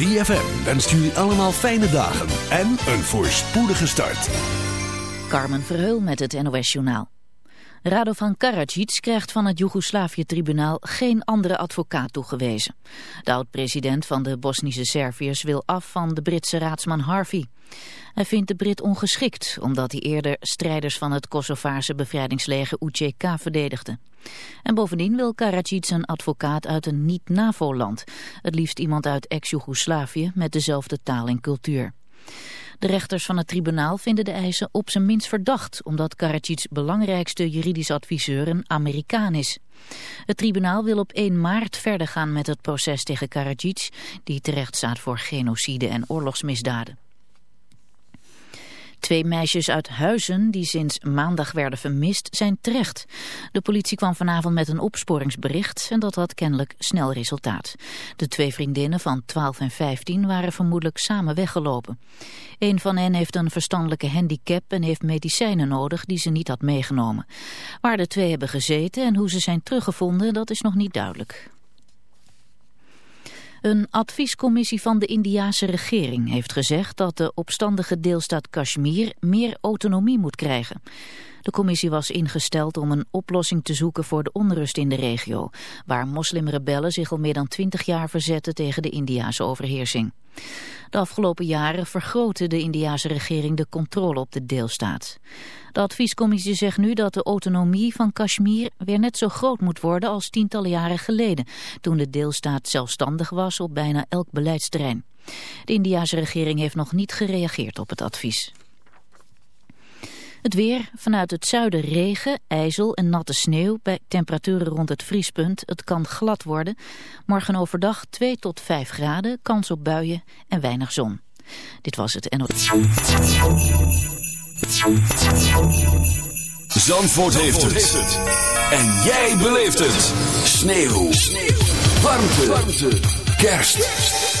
ZFM wenst jullie allemaal fijne dagen en een voorspoedige start. Carmen Verheul met het NOS Journaal. Radovan Karadzic krijgt van het Joegoslavië-tribunaal geen andere advocaat toegewezen. De oud-president van de Bosnische Serviërs wil af van de Britse raadsman Harvey. Hij vindt de Brit ongeschikt omdat hij eerder strijders van het Kosovaarse bevrijdingsleger UCK verdedigde. En bovendien wil Karadzic een advocaat uit een niet-NAVO-land. Het liefst iemand uit ex-Joegoslavië met dezelfde taal en cultuur. De rechters van het tribunaal vinden de eisen op zijn minst verdacht... omdat Karadzic's belangrijkste juridisch adviseur een Amerikaan is. Het tribunaal wil op 1 maart verder gaan met het proces tegen Karadzic... die terecht staat voor genocide en oorlogsmisdaden. Twee meisjes uit Huizen die sinds maandag werden vermist zijn terecht. De politie kwam vanavond met een opsporingsbericht en dat had kennelijk snel resultaat. De twee vriendinnen van 12 en 15 waren vermoedelijk samen weggelopen. Een van hen heeft een verstandelijke handicap en heeft medicijnen nodig die ze niet had meegenomen. Waar de twee hebben gezeten en hoe ze zijn teruggevonden dat is nog niet duidelijk. Een adviescommissie van de Indiase regering heeft gezegd dat de opstandige deelstaat Kashmir meer autonomie moet krijgen. De commissie was ingesteld om een oplossing te zoeken voor de onrust in de regio, waar moslimrebellen zich al meer dan twintig jaar verzetten tegen de Indiase overheersing. De afgelopen jaren vergrootte de Indiase regering de controle op de deelstaat. De adviescommissie zegt nu dat de autonomie van Kashmir weer net zo groot moet worden als tientallen jaren geleden, toen de deelstaat zelfstandig was op bijna elk beleidsterrein. De Indiase regering heeft nog niet gereageerd op het advies. Het weer, vanuit het zuiden regen, ijzel en natte sneeuw bij temperaturen rond het vriespunt. Het kan glad worden. Morgen overdag 2 tot 5 graden, kans op buien en weinig zon. Dit was het NOS. Zandvoort, heeft, het. En jij beleeft het. Sneeuw. Sneeuw. Warmte. Warmte. Kerst.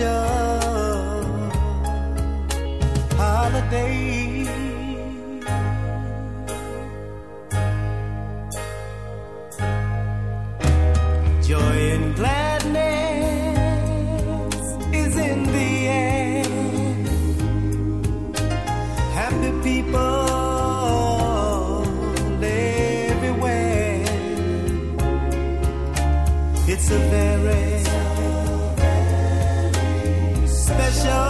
show special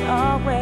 always.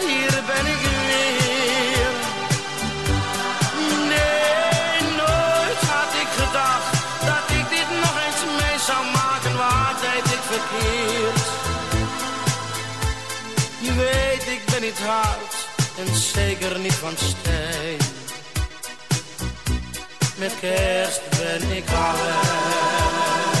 niet hard en zeker niet van steen. Met kerst ben ik alleen.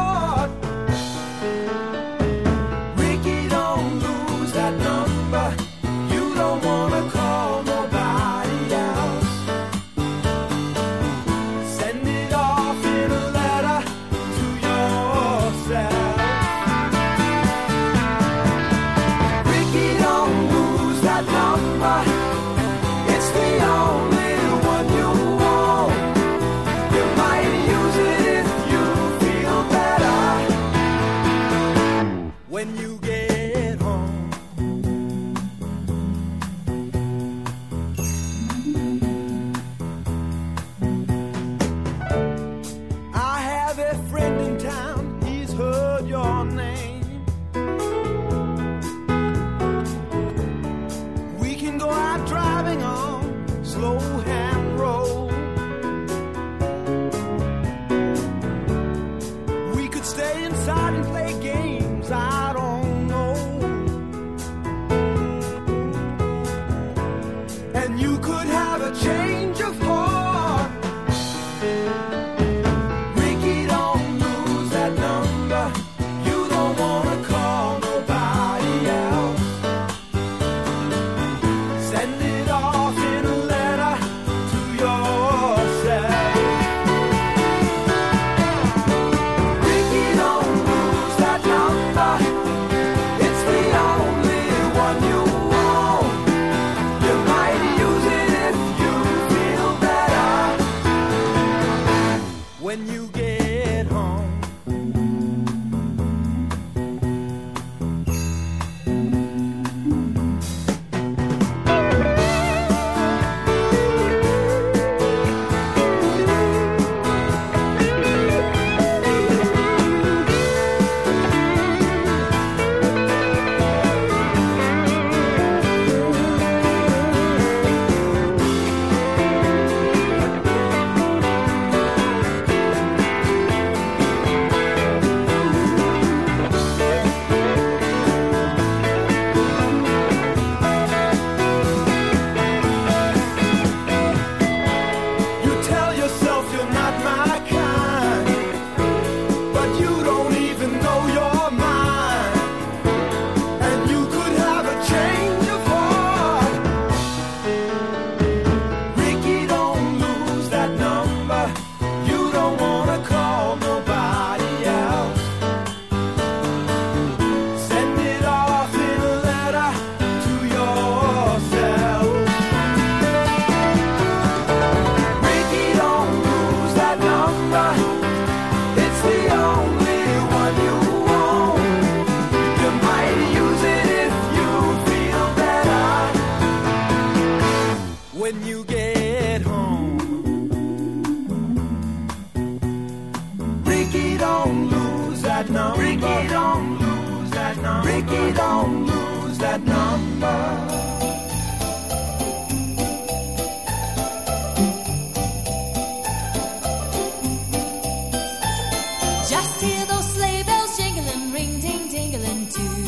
Just hear those sleigh bells jingling, ring ding dingling too.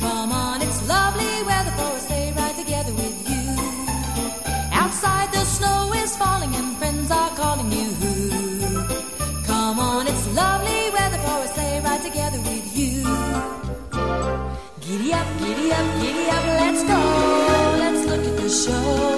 Come on, it's lovely weather for a sleigh ride together with you. Outside the snow is falling and friends are calling you. Come on, it's lovely weather for a sleigh ride together with you. Giddy up, giddy up, giddy up, let's go. Let's look at the show.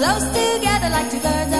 close together like two birds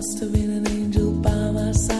Must have been an angel by my side.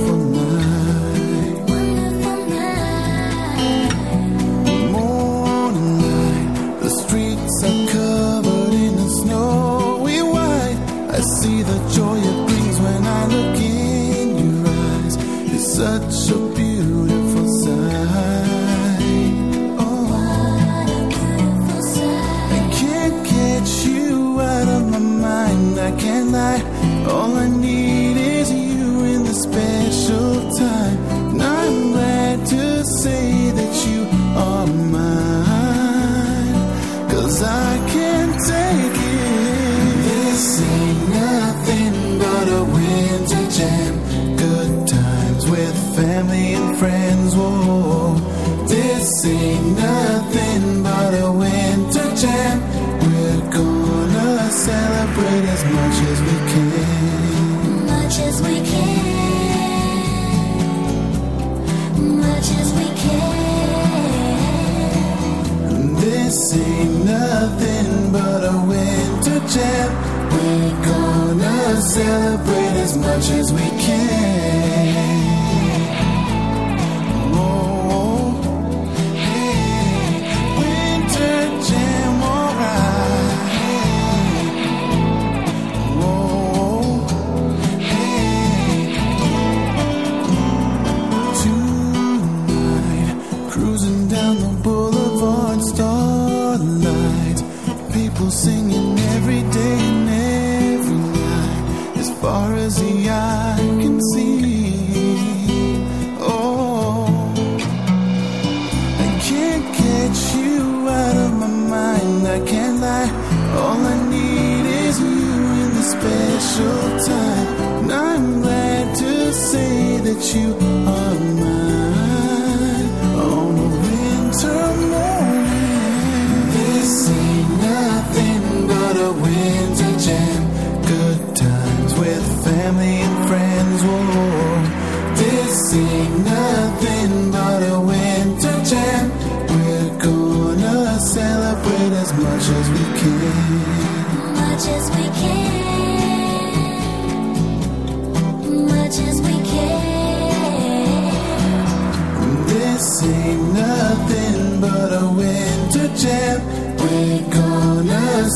singing.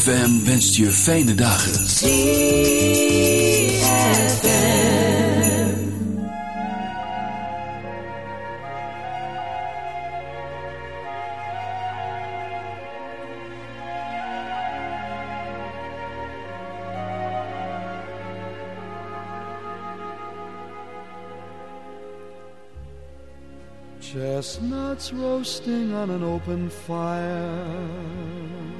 ZFM wenst je fijne dagen. Chestnuts roasting on an open fire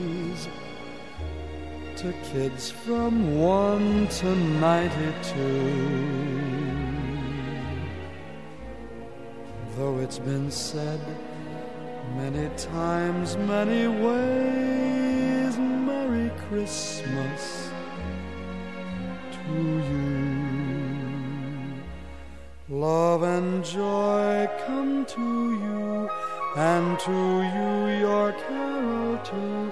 to kids from one to ninety-two. Though it's been said many times, many ways, Merry Christmas to you. Love and joy come to you, and to you your carol too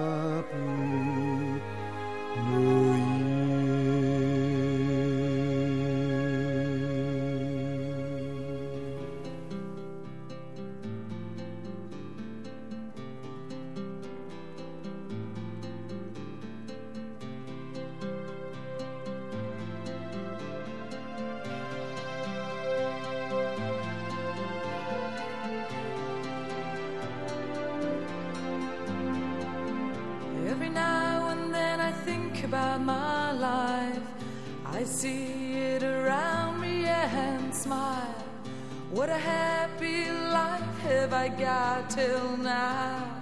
till now,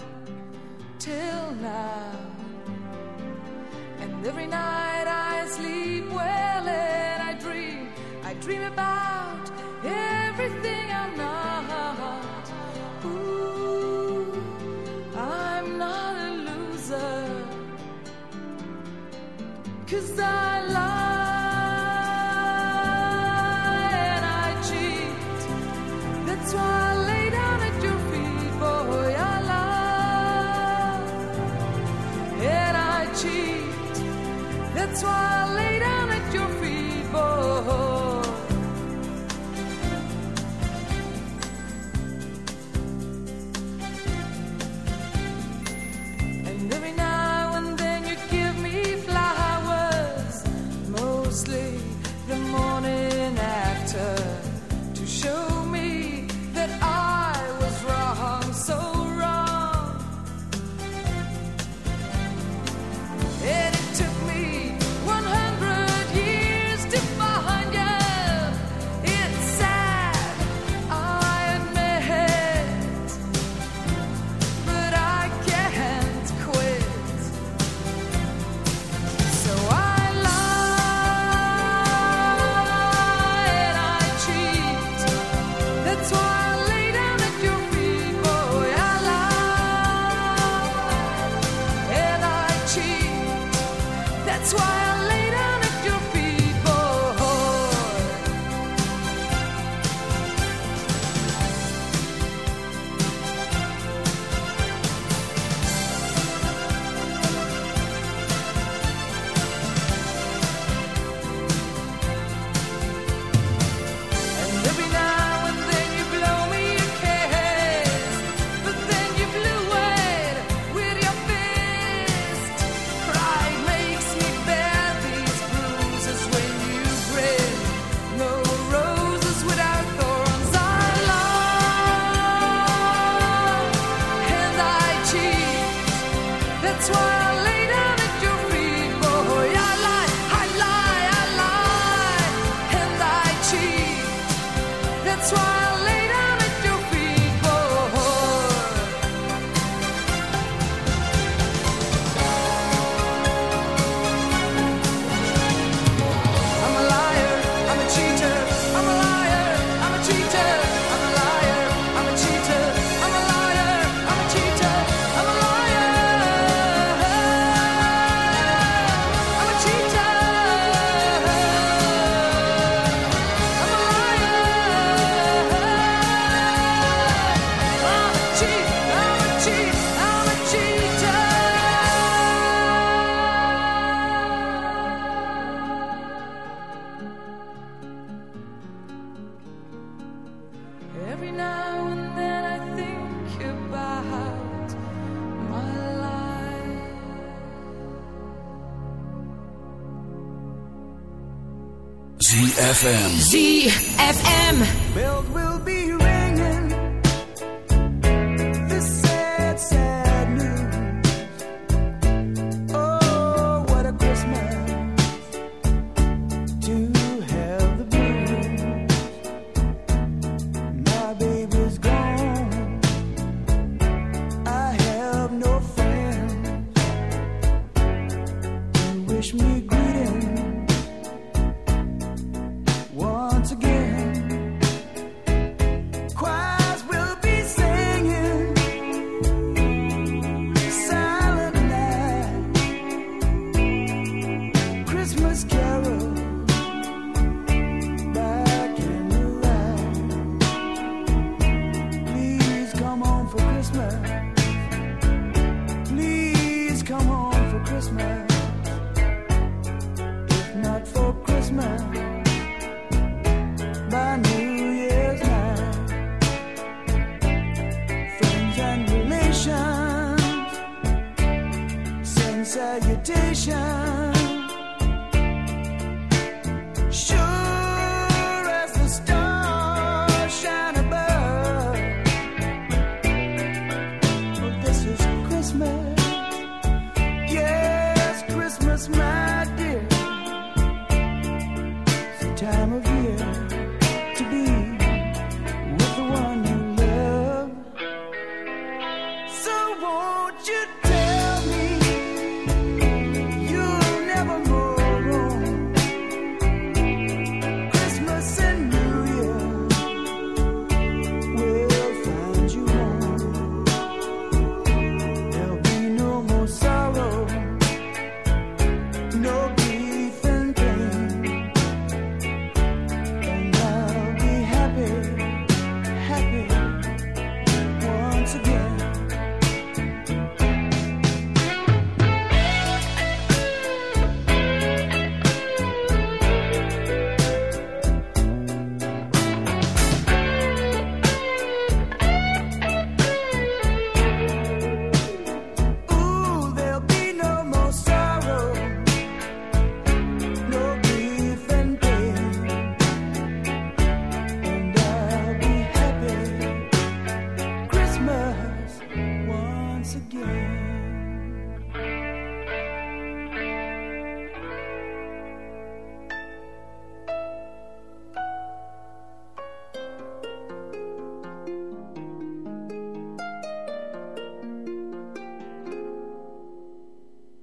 till now. And every night.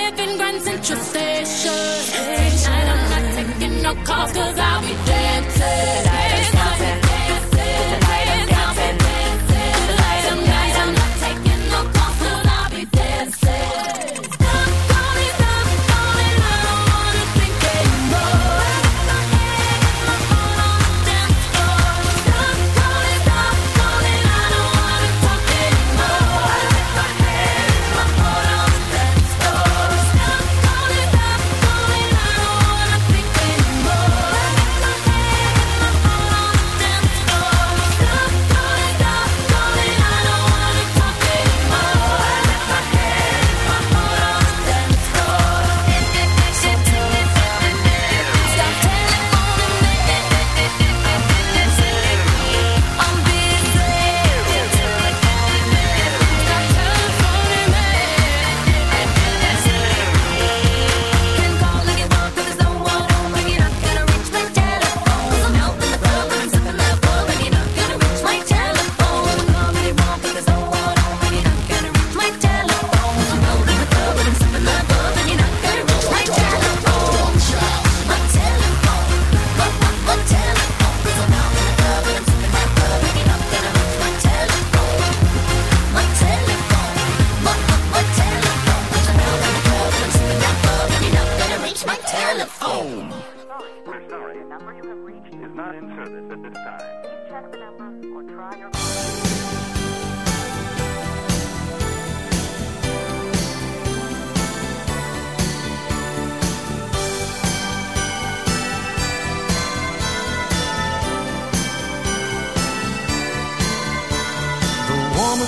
live in Grand Central Station. Tonight I'm not taking no calls cause I'll be dancing.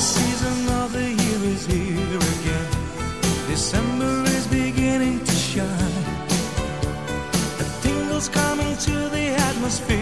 season of the year is here again. December is beginning to shine. A coming to the atmosphere.